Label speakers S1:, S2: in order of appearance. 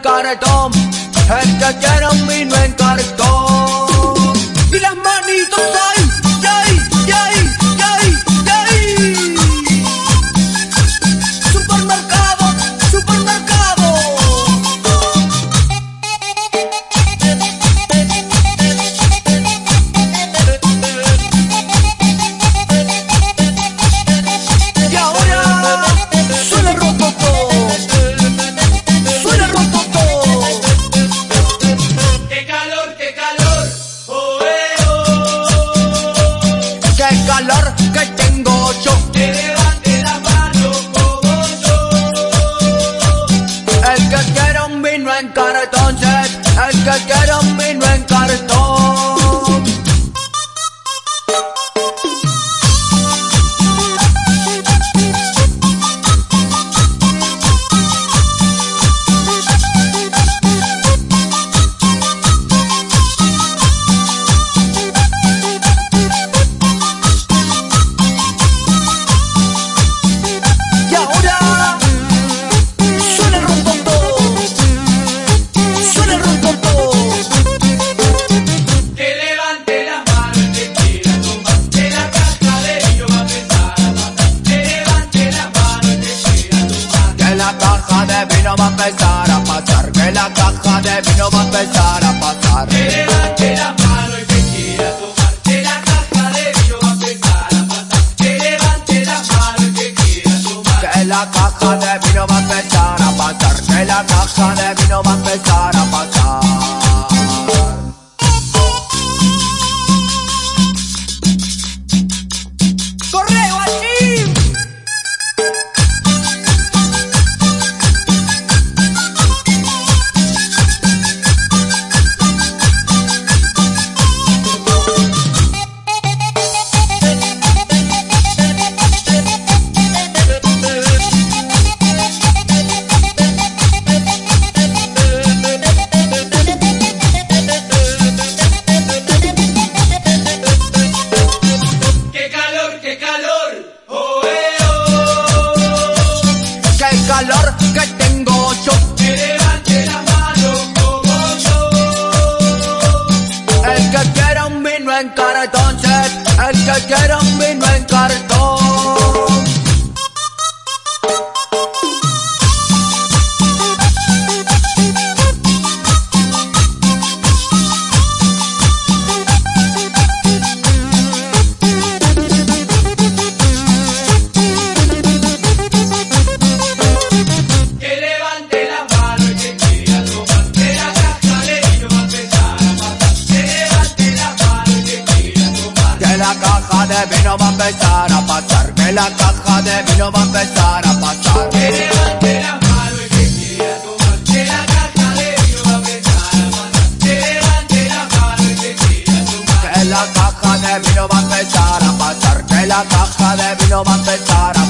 S1: cartón. El que quiera un vino en cartón. Y las el
S2: que vino va a empezar
S1: a pasar. Que
S2: la
S1: caja de vino va a empezar a pasar.
S2: Que levante la mano el que quiera tomar. Que la caja de vino va a empezar a pasar. Que levante la mano el que quiera tomar.
S1: Que la caja de vino va a empezar a pasar. Que la caja de vino va a empezar a pasar.
S2: Calor que tengo yo! Que levante la mano como yo. El que quiera un vino en cartón, el que quiera un
S1: vino en cartón. la caja de vino va a empezar a pasar, que la caja de vino va a empezar a pasar. Que
S2: levante la mano
S1: y que quiera
S2: tomar, que la caja de vino va a empezar a pasar. Que levante la mano y que quiera tomar,
S1: que la caja de vino va a empezar a pasar, que la caja de vino va a empezar a pasar.